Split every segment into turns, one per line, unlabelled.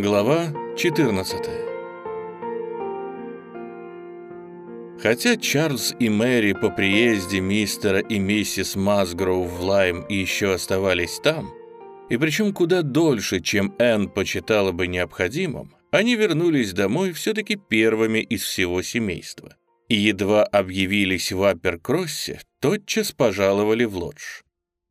Глава 14 Хотя Чарльз и Мэри по приезде мистера и миссис Масгроув в Лайм еще оставались там, и причем куда дольше, чем Энн почитала бы необходимым, они вернулись домой все-таки первыми из всего семейства. И едва объявились в Апперкроссе, тотчас пожаловали в лодж.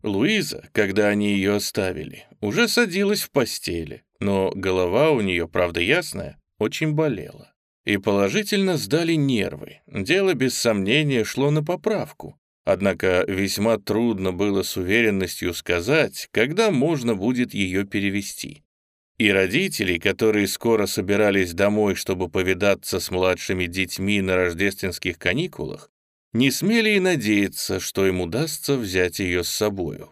Луиза, когда они ее оставили, уже садилась в постели, но голова у нее, правда ясная, очень болела. И положительно сдали нервы. Дело, без сомнения, шло на поправку. Однако весьма трудно было с уверенностью сказать, когда можно будет ее перевести. И родители, которые скоро собирались домой, чтобы повидаться с младшими детьми на рождественских каникулах, не смели и надеяться, что им удастся взять ее с собою.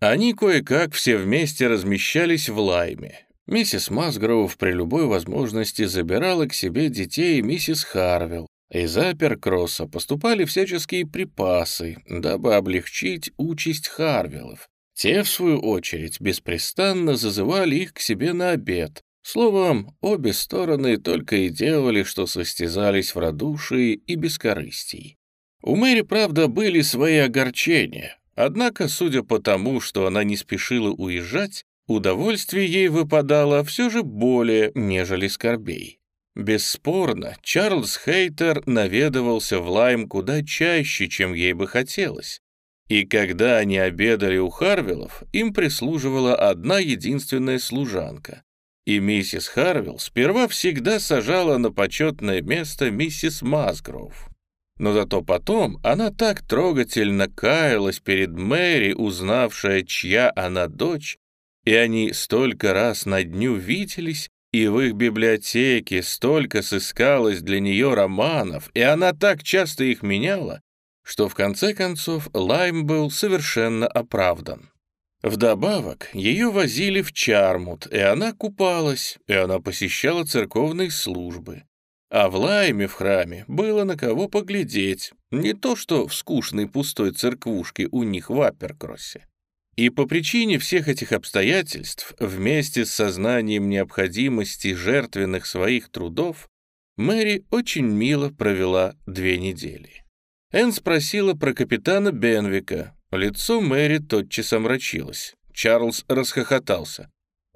Они кое-как все вместе размещались в Лайме. Миссис Масгроув при любой возможности забирала к себе детей миссис Харвилл. Из Аперкросса поступали всяческие припасы, дабы облегчить участь Харвиллов. Те, в свою очередь, беспрестанно зазывали их к себе на обед. Словом, обе стороны только и делали, что состязались в радушии и бескорыстии. У Мэри, правда, были свои огорчения, однако, судя по тому, что она не спешила уезжать, удовольствие ей выпадало все же более, нежели скорбей. Бесспорно, Чарльз Хейтер наведывался в Лайм куда чаще, чем ей бы хотелось. И когда они обедали у Харвиллов, им прислуживала одна единственная служанка. И миссис Харвилл сперва всегда сажала на почетное место миссис Масгроув. Но зато потом она так трогательно каялась перед Мэри, узнавшая, чья она дочь, и они столько раз на дню виделись, и в их библиотеке столько сыскалось для нее романов, и она так часто их меняла, что в конце концов Лайм был совершенно оправдан. Вдобавок, ее возили в Чармут, и она купалась, и она посещала церковные службы. А в Лайме в храме было на кого поглядеть, не то что в скучной пустой церквушке у них в Апперкроссе. И по причине всех этих обстоятельств, вместе с сознанием необходимости жертвенных своих трудов, Мэри очень мило провела две недели. Энн спросила про капитана Бенвика. Лицо Мэри тотчас омрачилось. Чарльз расхохотался.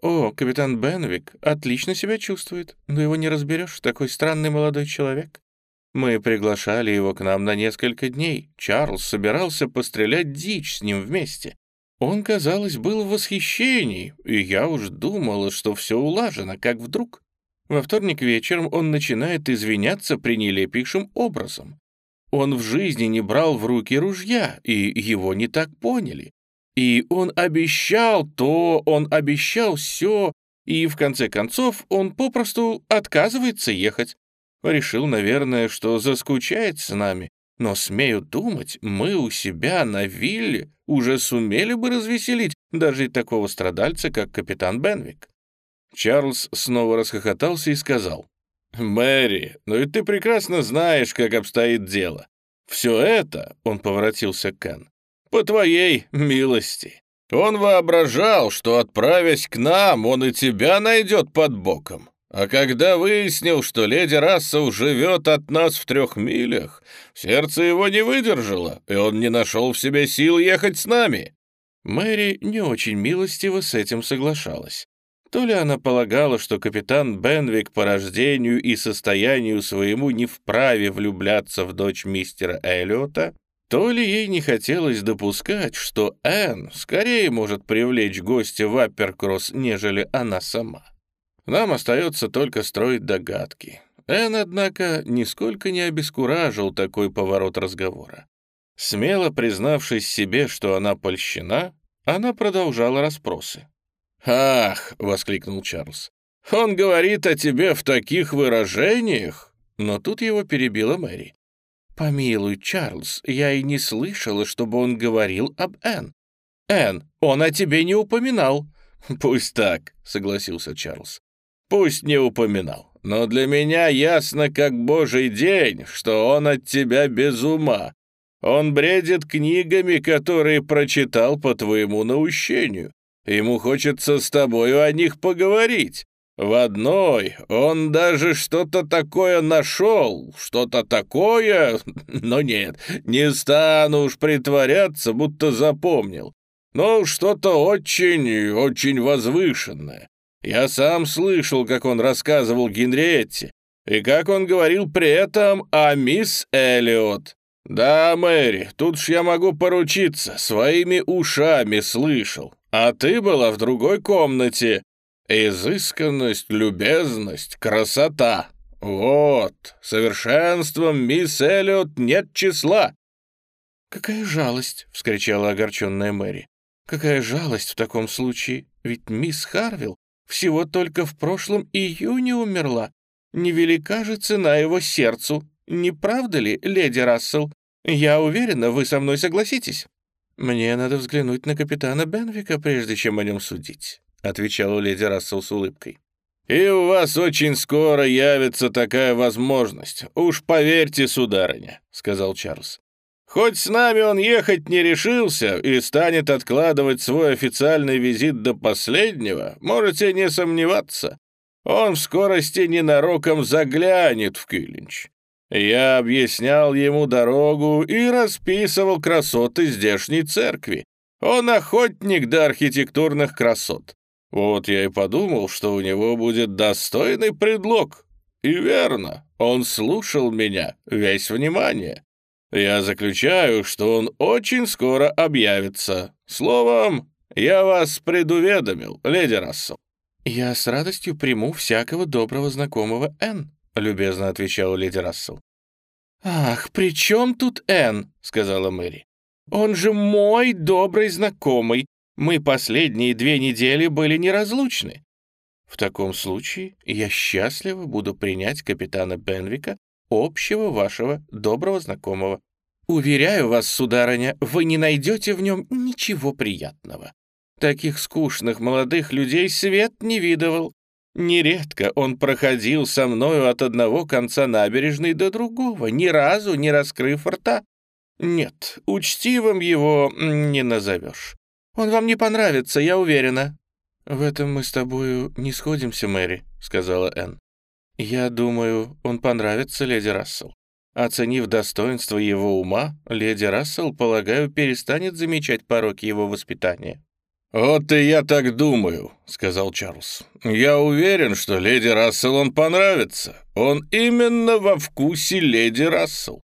«О, капитан Бенвик отлично себя чувствует, но его не разберешь, такой странный молодой человек. Мы приглашали его к нам на несколько дней. Чарльз собирался пострелять дичь с ним вместе. Он, казалось, был в восхищении, и я уж думала, что все улажено, как вдруг. Во вторник вечером он начинает извиняться пренелепейшим образом. Он в жизни не брал в руки ружья, и его не так поняли. И он обещал то, он обещал все, и в конце концов он попросту отказывается ехать. Решил, наверное, что заскучает с нами. Но, смею думать, мы у себя на вилле уже сумели бы развеселить даже и такого страдальца, как капитан Бенвик. Чарльз снова расхохотался и сказал, «Мэри, ну и ты прекрасно знаешь, как обстоит дело. Все это, — он поворотился к Кен, по твоей милости. Он воображал, что, отправясь к нам, он и тебя найдет под боком. А когда выяснил, что леди Рассел живет от нас в трех милях, сердце его не выдержало, и он не нашел в себе сил ехать с нами». Мэри не очень милостиво с этим соглашалась. То ли она полагала, что капитан Бенвик по рождению и состоянию своему не вправе влюбляться в дочь мистера Эллиота, то ли ей не хотелось допускать, что Энн скорее может привлечь гостя в Апперкросс, нежели она сама. Нам остается только строить догадки. Энн, однако, нисколько не обескуражил такой поворот разговора. Смело признавшись себе, что она польщена, она продолжала расспросы. «Ах!» — воскликнул Чарльз. «Он говорит о тебе в таких выражениях!» Но тут его перебила Мэри. «Помилуй, Чарльз, я и не слышала, чтобы он говорил об Энн. Энн, он о тебе не упоминал». «Пусть так», — согласился Чарльз. «Пусть не упоминал, но для меня ясно, как божий день, что он от тебя без ума. Он бредит книгами, которые прочитал по твоему наущению. Ему хочется с тобою о них поговорить. В одной он даже что-то такое нашел, что-то такое, но нет, не стану уж притворяться, будто запомнил. Но что-то очень, очень возвышенное. Я сам слышал, как он рассказывал Генриетте, и как он говорил при этом о мисс Эллиот. Да, Мэри, тут ж я могу поручиться, своими ушами слышал. А ты была в другой комнате. Изысканность, любезность, красота. Вот, совершенством мисс Эллиот нет числа.
«Какая жалость!» — вскричала огорченная Мэри. «Какая жалость в таком случае! Ведь мисс Харвилл всего только в прошлом июне умерла. Невелика же цена его сердцу. Не правда ли, леди Рассел? Я уверена, вы со мной согласитесь». «Мне надо взглянуть на капитана Бенвика, прежде чем о нем судить», — отвечала леди Рассел с улыбкой.
«И у вас очень скоро явится такая возможность. Уж поверьте, сударыня», — сказал Чарльз. «Хоть с нами он ехать не решился и станет откладывать свой официальный визит до последнего, можете не сомневаться. Он в скорости ненароком заглянет в Килинч. Я объяснял ему дорогу и расписывал красоты здешней церкви. Он охотник до архитектурных красот. Вот я и подумал, что у него будет достойный предлог. И верно, он слушал меня, весь внимание. Я заключаю, что он очень скоро объявится. Словом, я вас предуведомил, леди Рассел.
«Я с радостью приму всякого доброго знакомого Энн», — любезно отвечала леди Рассел. «Ах, при чем тут Энн?» — сказала Мэри. «Он же мой добрый знакомый. Мы последние две недели были неразлучны. В таком случае я счастливо буду принять капитана Бенвика, общего вашего доброго знакомого. Уверяю вас, сударыня, вы не найдете в нем ничего приятного. Таких скучных молодых людей свет не видывал. Нередко он проходил со мною от одного конца набережной до другого, ни разу не раскрыв рта. Нет, учтивым его не назовешь. Он вам не понравится, я уверена». «В этом мы с тобою не сходимся, Мэри», — сказала Энн. «Я думаю, он понравится леди Рассел. Оценив достоинство его ума, леди Рассел, полагаю, перестанет замечать пороки его воспитания».
«Вот и я так думаю», — сказал Чарльз. «Я уверен, что леди Рассел он понравится. Он именно во вкусе леди Рассел.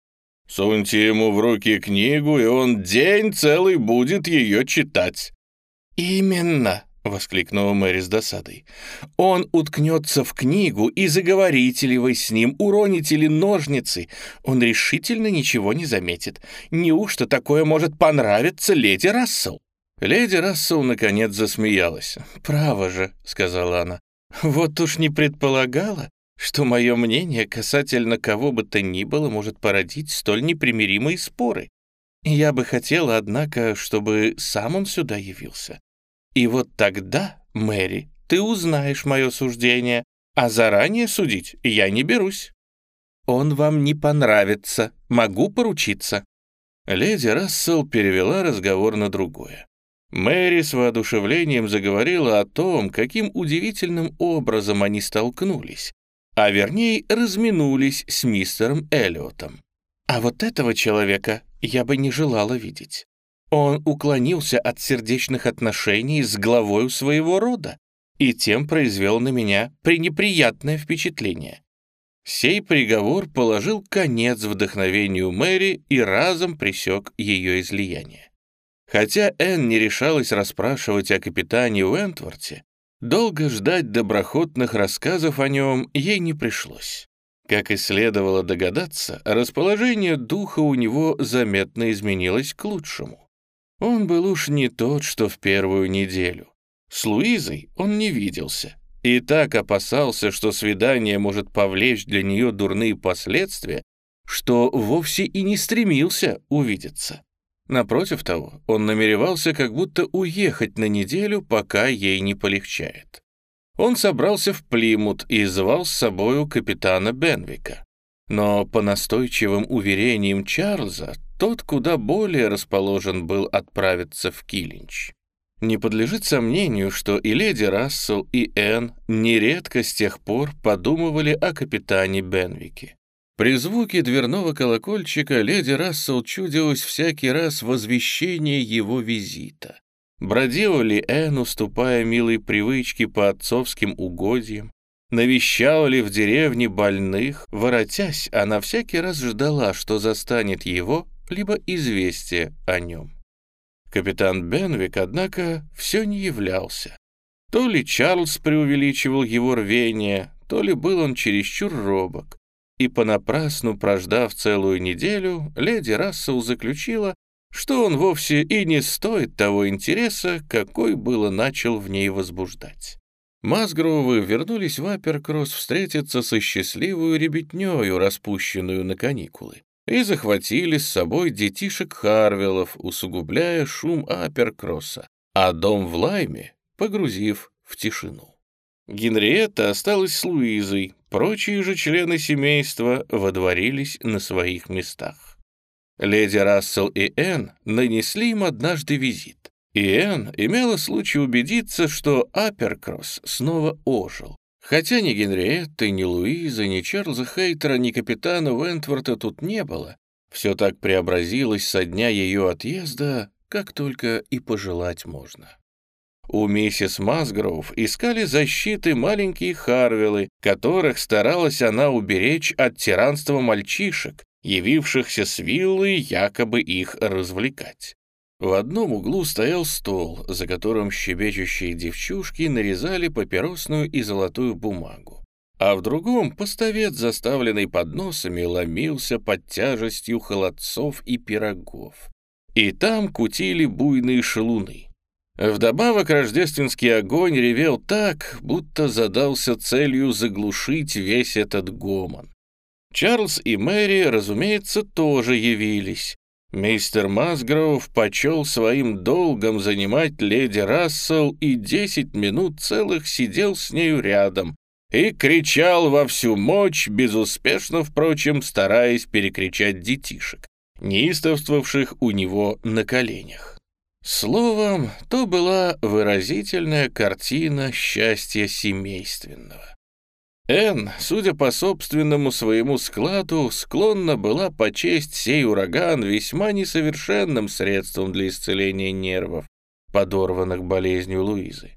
Суньте ему в руки книгу, и он день целый будет ее читать».
«Именно», — воскликнула Мэри с досадой. «Он уткнется в книгу, и заговорите ли вы с ним, уроните ли ножницы, он решительно ничего не заметит. Неужто такое может понравиться леди Рассел?»
Леди Рассел наконец засмеялась.
«Право же», — сказала она, — «вот уж не предполагала, что мое мнение касательно кого бы то ни было может породить столь непримиримые споры. Я бы хотела, однако, чтобы сам он сюда явился. И вот тогда, Мэри, ты узнаешь мое суждение, а заранее судить я не берусь. Он вам не понравится, могу поручиться».
Леди Рассел перевела разговор на другое. Мэри с воодушевлением заговорила о том, каким удивительным образом они столкнулись, а вернее разминулись с мистером Эллиотом.
А вот этого человека я бы не желала видеть. Он уклонился от сердечных отношений с главой своего рода и тем произвел на меня пренеприятное впечатление. Сей приговор положил конец вдохновению Мэри и разом пресек ее излияние. Хотя Энн не решалась расспрашивать о капитане Уэнтворте, долго ждать доброхотных рассказов о нем ей не пришлось. Как и следовало догадаться, расположение духа у него заметно изменилось к лучшему. Он был уж не тот, что в первую неделю. С Луизой он не виделся и так опасался, что свидание может повлечь для нее дурные последствия, что вовсе и не стремился увидеться. Напротив того, он намеревался как будто уехать на неделю, пока ей не полегчает. Он собрался в Плимут и звал с собою капитана Бенвика. Но по настойчивым уверениям Чарльза, тот куда более расположен был отправиться в Килинч.
Не подлежит сомнению, что и леди Рассел, и Энн нередко с тех пор подумывали о капитане Бенвике. При звуке дверного колокольчика леди Рассел чудилось всякий раз возвещение его визита. Бродила ли Энн, уступая милой привычке по отцовским угодьям? Навещала ли в деревне больных? Воротясь, она всякий раз ждала, что застанет его, либо известие о нем. Капитан Бенвик, однако, все не являлся. То ли Чарльз преувеличивал его рвение, то ли был он чересчур робок и понапрасну прождав целую неделю, леди Рассел заключила, что он вовсе и не стоит того интереса, какой было начал в ней возбуждать. Масгроувы вернулись в Аперкросс встретиться со счастливую ребятнёю, распущенную на каникулы, и захватили с собой детишек Харвелов, усугубляя шум Аперкросса, а дом в Лайме погрузив в тишину. Генриетта осталась с Луизой, прочие же члены семейства водворились на своих местах. Леди Рассел и Энн нанесли им однажды визит, и Энн имела случай убедиться, что Аперкросс снова ожил. Хотя ни Генриетты, ни Луизы, ни Чарльза Хейтера, ни капитана Уэнтворта тут не было, все так преобразилось со дня ее отъезда, как только и пожелать можно. У миссис Масгроув искали защиты маленькие Харвиллы, которых старалась она уберечь от тиранства мальчишек, явившихся с виллы якобы их развлекать. В одном углу стоял стол, за которым щебечущие девчушки нарезали папиросную и золотую бумагу, а в другом поставец, заставленный подносами, ломился под тяжестью холодцов и пирогов. И там кутили буйные шалуны. Вдобавок рождественский огонь ревел так, будто задался целью заглушить весь этот гомон. Чарльз и Мэри, разумеется, тоже явились. Мистер Масгроув почел своим долгом занимать леди Рассел и десять минут целых сидел с нею рядом и кричал во всю мощь, безуспешно, впрочем, стараясь перекричать детишек, неистовствовавших у него на коленях. Словом, то была выразительная картина счастья семейственного. Энн, судя по собственному своему складу, склонна была почесть сей ураган весьма несовершенным средством для исцеления нервов, подорванных болезнью Луизы.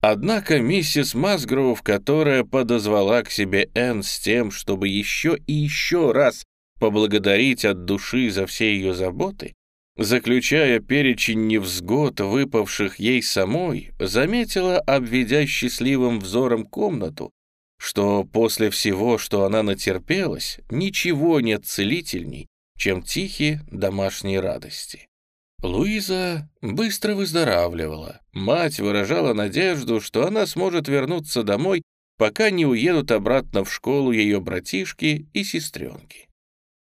Однако миссис Масгроув, которая подозвала к себе Энн с тем, чтобы еще и еще раз поблагодарить от души за все ее заботы, заключая перечень невзгод, выпавших ей самой, заметила, обведя счастливым взором комнату, что после всего, что она натерпелась, ничего нет целительней, чем тихие домашние радости. Луиза быстро выздоравливала. Мать выражала надежду, что она сможет вернуться домой, пока не уедут обратно в школу ее братишки и сестренки.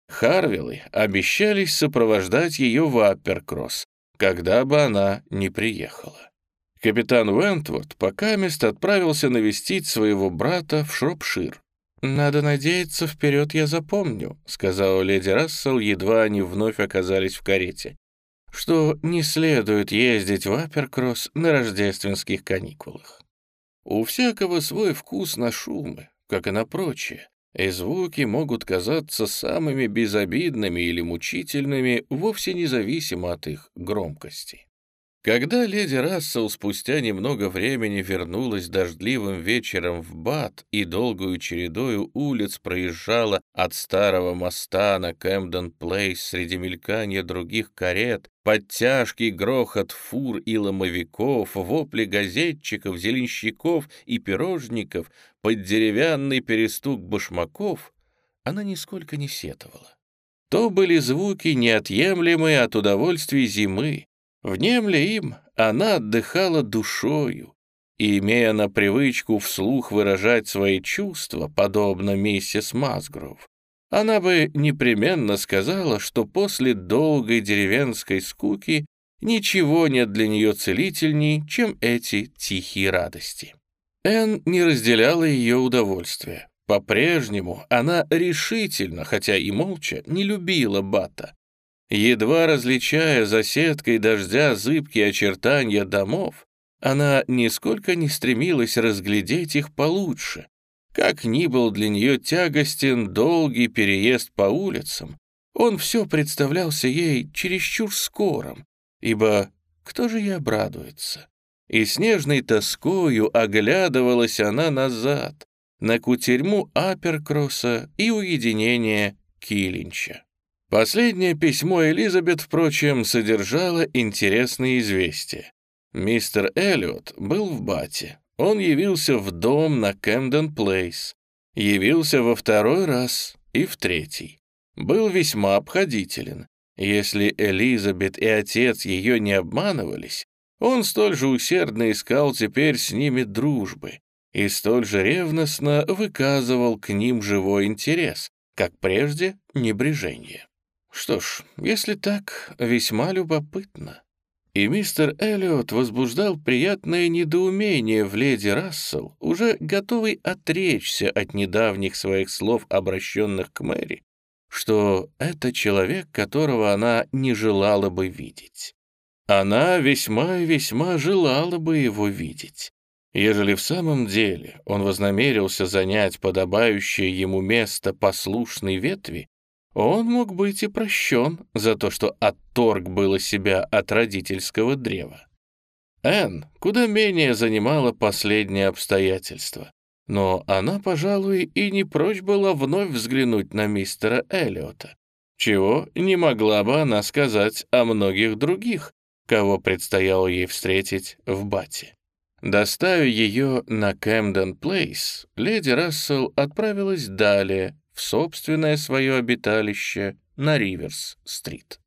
Харвиллы обещались сопровождать ее в Апперкросс, когда бы она не приехала. Капитан Уэнтворд пока мест отправился навестить своего брата в Шропшир. «Надо надеяться, вперед я запомню», — сказала леди Рассел, едва они вновь оказались в карете, «что не следует ездить в Апперкросс на рождественских каникулах. У всякого свой вкус на шумы, как и на прочее, и звуки могут казаться самыми безобидными или мучительными, вовсе независимо от их громкости. Когда леди Рассел спустя немного времени вернулась дождливым вечером в Бат и долгую чередою улиц проезжала от старого моста на Кэмден-Плейс среди мелькания других карет, под тяжкий грохот фур и ломовиков, вопли газетчиков, зеленщиков и пирожников, под деревянный перестук башмаков, она нисколько не сетовала. То были звуки, неотъемлемые от удовольствий зимы, Внемля им, она отдыхала душою, и, имея на привычку вслух выражать свои чувства, подобно миссис Масгров, она бы непременно сказала, что после долгой деревенской скуки ничего нет для нее целительней, чем эти тихие радости. Энн не разделяла ее удовольствия. По-прежнему она решительно, хотя и молча, не любила Бата, Едва различая за сеткой дождя зыбкие очертания домов, она нисколько не стремилась разглядеть их получше. Как ни был для нее тягостен долгий переезд по улицам, он все представлялся ей чересчур скорым, ибо кто же ей обрадуется? И снежной тоскою оглядывалась она назад, на кутерьму Аперкросса и уединение Килинча. Последнее письмо Элизабет, впрочем, содержало интересные известия. Мистер Эллиот был в Бате. Он явился в дом на Кэмден Плейс. Явился во второй раз и в третий. Был весьма обходителен. Если Элизабет и отец ее не обманывались, он столь же усердно искал теперь с ними дружбы и столь же ревностно выказывал к ним живой интерес, как прежде небрежение. Что ж, если так, весьма любопытно и мистер Эллиот возбуждал приятное недоумение в леди Рассел, уже готовый отречься от недавних своих слов, обращенных к Мэри, что это человек, которого она не желала бы видеть. Она весьма и весьма желала бы его видеть. Ежели в самом деле он вознамерился занять подобающее ему место послушной ветви, он мог быть и прощен за то, что отторг было себя от родительского древа. Энн куда менее занимала последнее обстоятельство, но она, пожалуй, и не прочь была вновь взглянуть на мистера Эллиота, чего не могла бы она сказать о многих других, кого предстояло ей встретить в Бате. Доставив ее на Кэмден Плейс, леди Рассел отправилась далее в собственное свое обиталище на Риверс-стрит.